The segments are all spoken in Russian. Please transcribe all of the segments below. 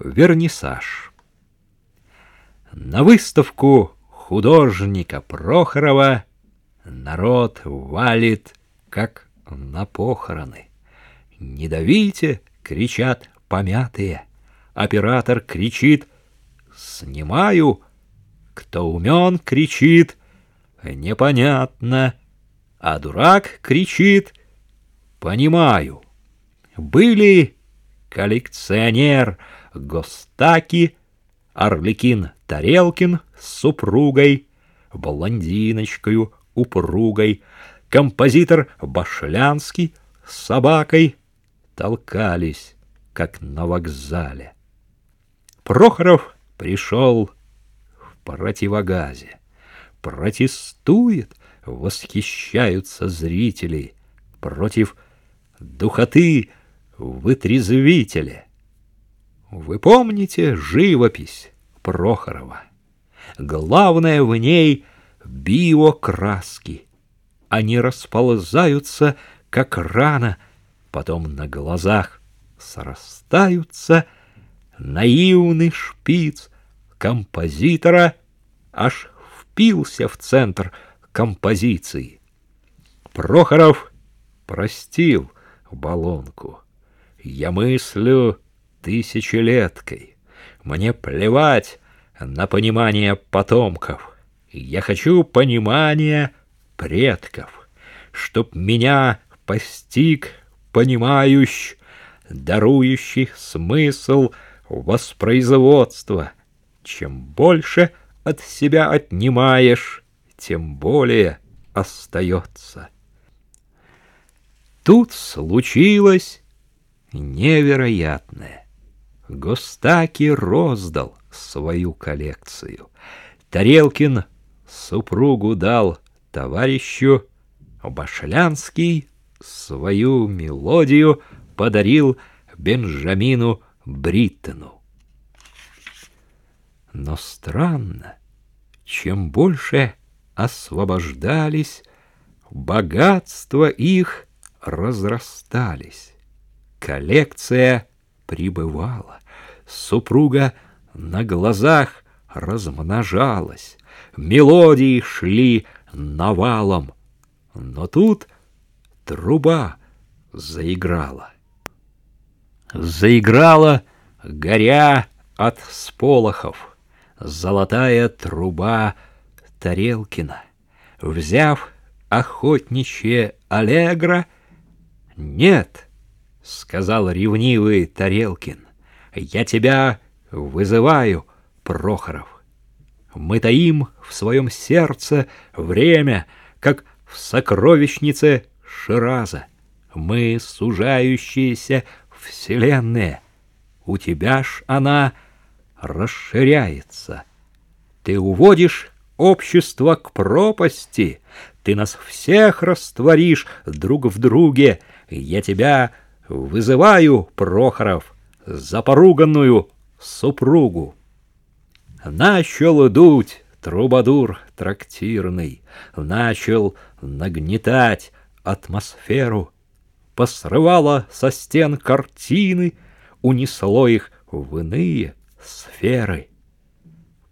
Вернисаж. На выставку художника Прохорова народ валит, как на похороны. «Не давите!» — кричат помятые. Оператор кричит «Снимаю!» Кто умен, кричит «Непонятно!» А дурак кричит «Понимаю!» Были коллекционер Гостаки, Орликин Тарелкин с супругой, блондиночкою упругой, композитор Башлянский с собакой толкались, как на вокзале. Прохоров пришел в противогазе. Протестует, восхищаются зрители против духоты вытрезвителя. Вы помните живопись Прохорова? Главное в ней биокраски. Они расползаются, как рана, потом на глазах срастаются. Наивный шпиц композитора аж впился в центр композиции. Прохоров простил баллонку. Я мыслю тысячелеткой. Мне плевать на понимание потомков. Я хочу понимания предков, чтоб меня постиг понимающий, дарующий смысл воспроизводства. Чем больше от себя отнимаешь, тем более остается. Тут случилось невероятное. Гостаки роздал свою коллекцию. Тарелкин супругу дал товарищу, Башлянский свою мелодию подарил Бенджамину Бриттону. Но странно, чем больше освобождались, богатства их разрастались. Коллекция прибывала, супруга на глазах размножалась, мелодии шли навалом, но тут труба заиграла. Заиграла, горя от сполохов, золотая труба Тарелкина. Взяв охотничье аллегро, нет — сказал ревнивый Тарелкин. Я тебя вызываю, Прохоров. Мы таим в своем сердце время, как в сокровищнице Шираза. Мы сужающиеся вселенные. У тебя ж она расширяется. Ты уводишь общество к пропасти, ты нас всех растворишь друг в друге. Я тебя Вызываю, Прохоров, за поруганную супругу. Начал дуть трубадур трактирный, Начал нагнетать атмосферу, Посрывало со стен картины, Унесло их в иные сферы.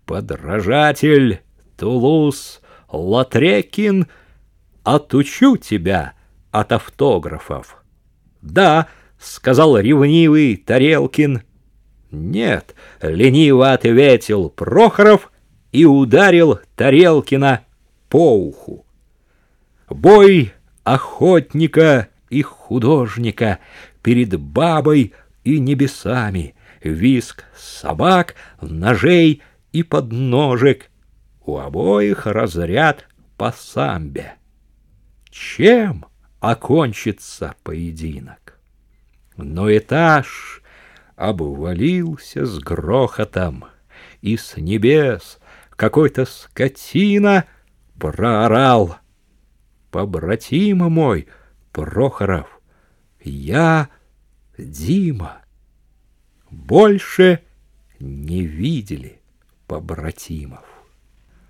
Подражатель Тулус Латрекин, Отучу тебя от автографов. «Да», — сказал ревнивый Тарелкин. «Нет», — лениво ответил Прохоров и ударил Тарелкина по уху. Бой охотника и художника перед бабой и небесами, виск собак, ножей и подножек. У обоих разряд по самбе. Чем? окончится поединок. Но этаж обвалился с грохотом, и с небес какой-то скотина проорал. Побратима мой, Прохоров, я Дима. Больше не видели побратимов.